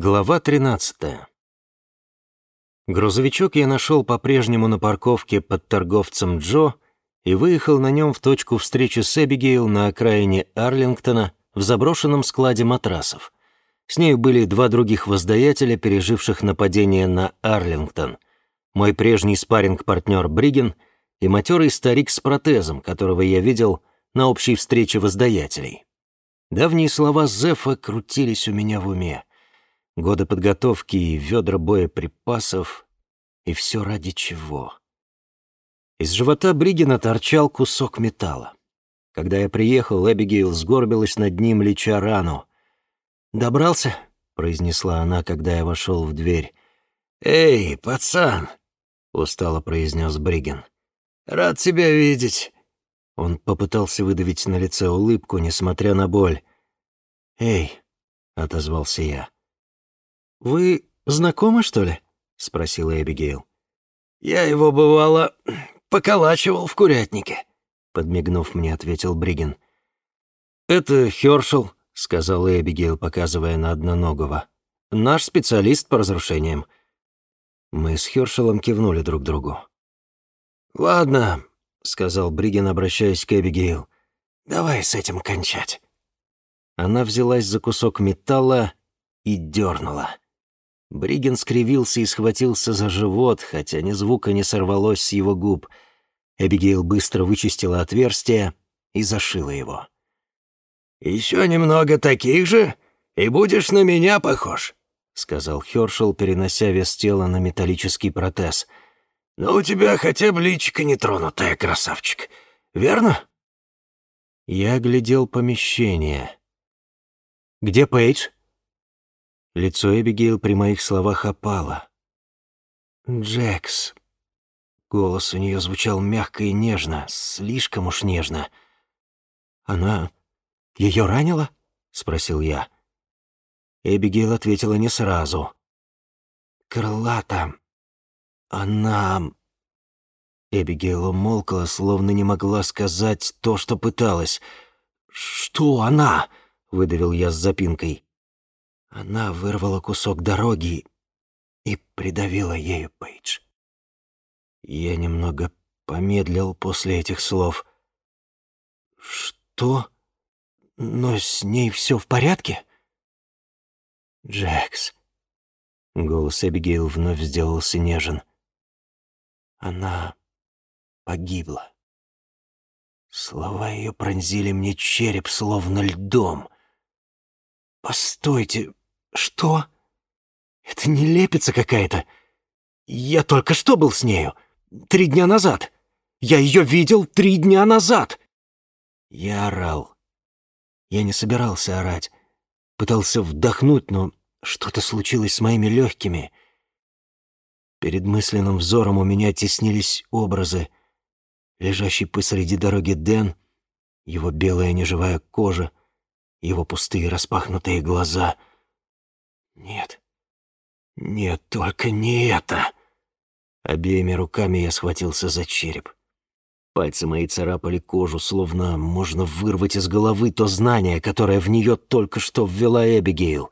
Глава 13. Грузовичок я нашел по-прежнему на парковке под торговцем Джо и выехал на нем в точку встречи с Эбигейл на окраине Арлингтона в заброшенном складе матрасов. С ней были два других воздаятеля, переживших нападение на Арлингтон. Мой прежний спарринг-партнер Бриген и матерый старик с протезом, которого я видел на общей встрече воздаятелей. Давние слова Зефа крутились у меня в уме годы подготовки и ведра боеприпасов, и все ради чего. Из живота Бригина торчал кусок металла. Когда я приехал, Эбигейл сгорбилась над ним, леча рану. «Добрался?» — произнесла она, когда я вошел в дверь. «Эй, пацан!» — устало произнес Бригин. «Рад тебя видеть!» Он попытался выдавить на лице улыбку, несмотря на боль. «Эй!» — отозвался я. «Вы знакомы, что ли?» — спросила Эбигейл. «Я его, бывало, поколачивал в курятнике», — подмигнув мне, ответил Бригин. «Это Хёршел», — сказала Эбигейл, показывая на одноногого. «Наш специалист по разрушениям». Мы с Хёршелом кивнули друг другу. «Ладно», — сказал Бригин, обращаясь к Эбигейл. «Давай с этим кончать». Она взялась за кусок металла и дернула. Бриген скривился и схватился за живот, хотя ни звука не сорвалось с его губ. Эбигейл быстро вычистила отверстие и зашила его. «Еще немного таких же, и будешь на меня похож», — сказал Хёршел, перенося вес тела на металлический протез. «Но у тебя хотя бы личико нетронутое, красавчик, верно?» Я оглядел помещение. «Где Пейдж?» Лицо Эбигейл при моих словах опало. «Джекс». Голос у нее звучал мягко и нежно, слишком уж нежно. «Она... ее ранила?» — спросил я. Эбигейл ответила не сразу. «Крылата... она...» Эбигейл умолкла, словно не могла сказать то, что пыталась. «Что она?» — выдавил я с запинкой. Она вырвала кусок дороги и придавила ею Пейдж. Я немного помедлил после этих слов. «Что? Но с ней все в порядке?» «Джекс», — голос Эбигейл вновь сделался нежен. «Она погибла». Слова ее пронзили мне череп, словно льдом. «Постойте, «Что? Это не лепится какая-то. Я только что был с нею. Три дня назад. Я ее видел три дня назад!» Я орал. Я не собирался орать. Пытался вдохнуть, но что-то случилось с моими легкими. Перед мысленным взором у меня теснились образы. Лежащий посреди дороги Дэн, его белая неживая кожа, его пустые распахнутые глаза — нет. Нет, только не это. Обеими руками я схватился за череп. Пальцы мои царапали кожу, словно можно вырвать из головы то знание, которое в нее только что ввела Эбигейл.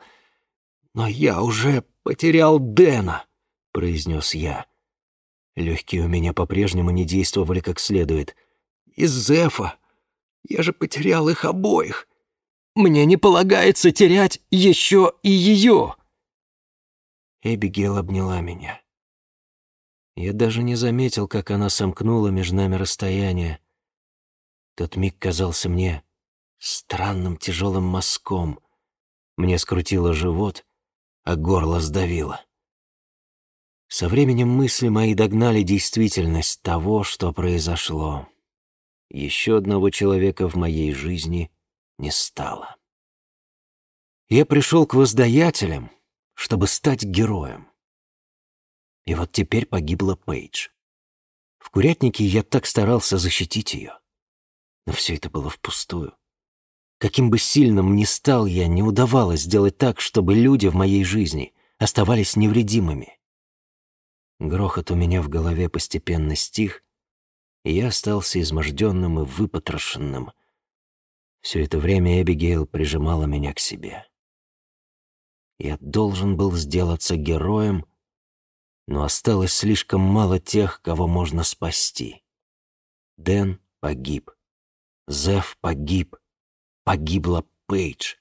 «Но я уже потерял Дэна», — произнес я. Легкие у меня по-прежнему не действовали как следует. «Из Зефа. Я же потерял их обоих. Мне не полагается терять еще и ее!» Эбигейл обняла меня. Я даже не заметил, как она сомкнула между нами расстояние. Тот миг казался мне странным тяжелым мазком. Мне скрутило живот, а горло сдавило. Со временем мысли мои догнали действительность того, что произошло. Еще одного человека в моей жизни не стало. Я пришел к воздаятелям, чтобы стать героем. И вот теперь погибла Пейдж. В курятнике я так старался защитить ее. Но все это было впустую. Каким бы сильным ни стал я, не удавалось сделать так, чтобы люди в моей жизни оставались невредимыми. Грохот у меня в голове постепенно стих, и я остался изможденным и выпотрошенным — все это время Эбигейл прижимала меня к себе. Я должен был сделаться героем, но осталось слишком мало тех, кого можно спасти. Дэн погиб. Зев погиб. Погибла Пейдж.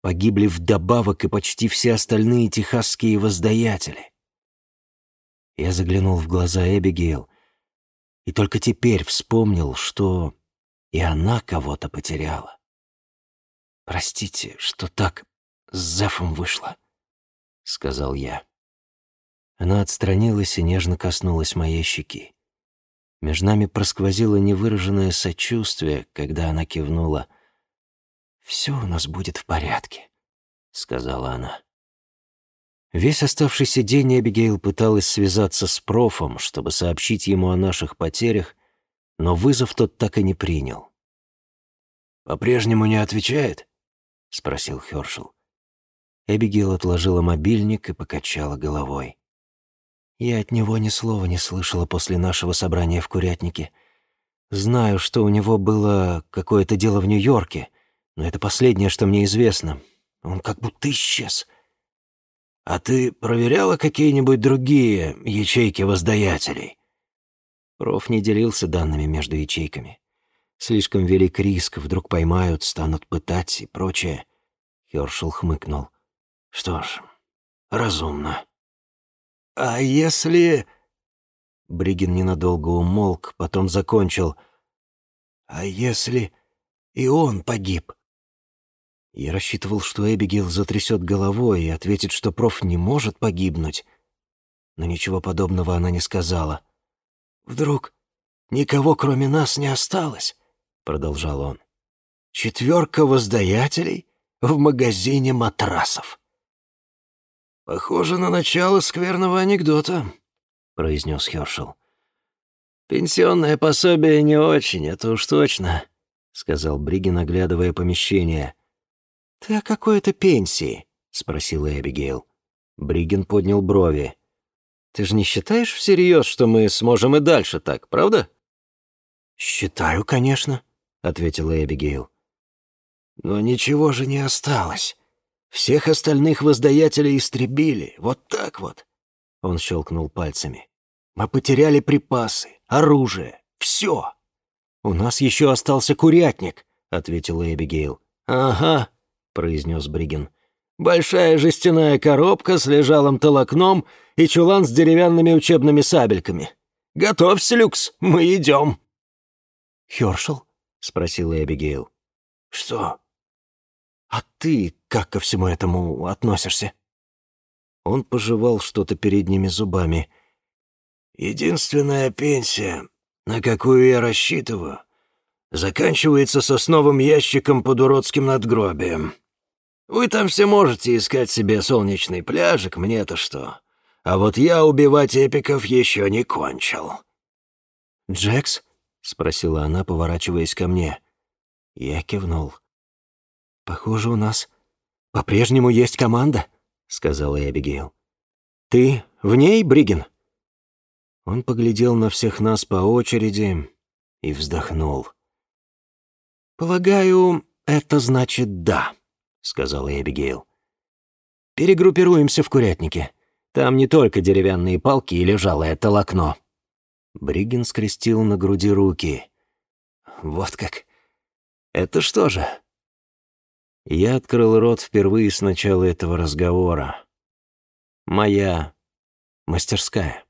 Погибли вдобавок и почти все остальные техасские воздаятели. Я заглянул в глаза Эбигейл и только теперь вспомнил, что и она кого-то потеряла. «Простите, что так с Зефом вышло», — сказал я. Она отстранилась и нежно коснулась моей щеки. Между нами просквозило невыраженное сочувствие, когда она кивнула. «Все у нас будет в порядке», — сказала она. Весь оставшийся день Эбигейл пыталась связаться с профом, чтобы сообщить ему о наших потерях, но вызов тот так и не принял. «По-прежнему не отвечает?» — спросил Хёршел. Эбигейл отложила мобильник и покачала головой. Я от него ни слова не слышала после нашего собрания в Курятнике. Знаю, что у него было какое-то дело в Нью-Йорке, но это последнее, что мне известно. Он как будто исчез. А ты проверяла какие-нибудь другие ячейки воздаятелей? Проф не делился данными между ячейками. Слишком велик риск, вдруг поймают, станут пытать и прочее. Хёршел хмыкнул. Что ж, разумно. А если... Бригин ненадолго умолк, потом закончил. А если и он погиб? Я рассчитывал, что Эбигейл затрясет головой и ответит, что проф не может погибнуть. Но ничего подобного она не сказала. «Вдруг никого, кроме нас, не осталось?» — продолжал он. «Четверка воздаятелей в магазине матрасов». «Похоже на начало скверного анекдота», — произнес Хершел. «Пенсионное пособие не очень, это уж точно», — сказал Бригин, оглядывая помещение. «Ты о какой-то пенсии?» — спросила Эбигейл. Бригин поднял брови. «Ты же не считаешь всерьез, что мы сможем и дальше так, правда?» «Считаю, конечно», — ответила Эбигейл. «Но ничего же не осталось. Всех остальных воздаятелей истребили, вот так вот. Он щелкнул пальцами. Мы потеряли припасы, оружие, все. У нас еще остался курятник, ответила Эбигейл. Ага, произнес Бригин. Большая жестяная коробка с лежалым толокном и чулан с деревянными учебными сабельками. Готовься, Люкс, мы идем. Хершел? спросила Эбигейл. Что? А ты как ко всему этому относишься?» Он пожевал что-то передними зубами. «Единственная пенсия, на какую я рассчитываю, заканчивается сосновым ящиком под уродским надгробием. Вы там все можете искать себе солнечный пляжик, мне-то что. А вот я убивать эпиков еще не кончил». «Джекс?» — спросила она, поворачиваясь ко мне. Я кивнул. «Похоже, у нас по-прежнему есть команда», — сказала Эбигейл. «Ты в ней, Бригин?» Он поглядел на всех нас по очереди и вздохнул. «Полагаю, это значит «да», — сказала Эбигейл. «Перегруппируемся в курятнике. Там не только деревянные палки и лежалое толокно». Бригин скрестил на груди руки. «Вот как? Это что же?» Я открыл рот впервые с начала этого разговора. Моя мастерская.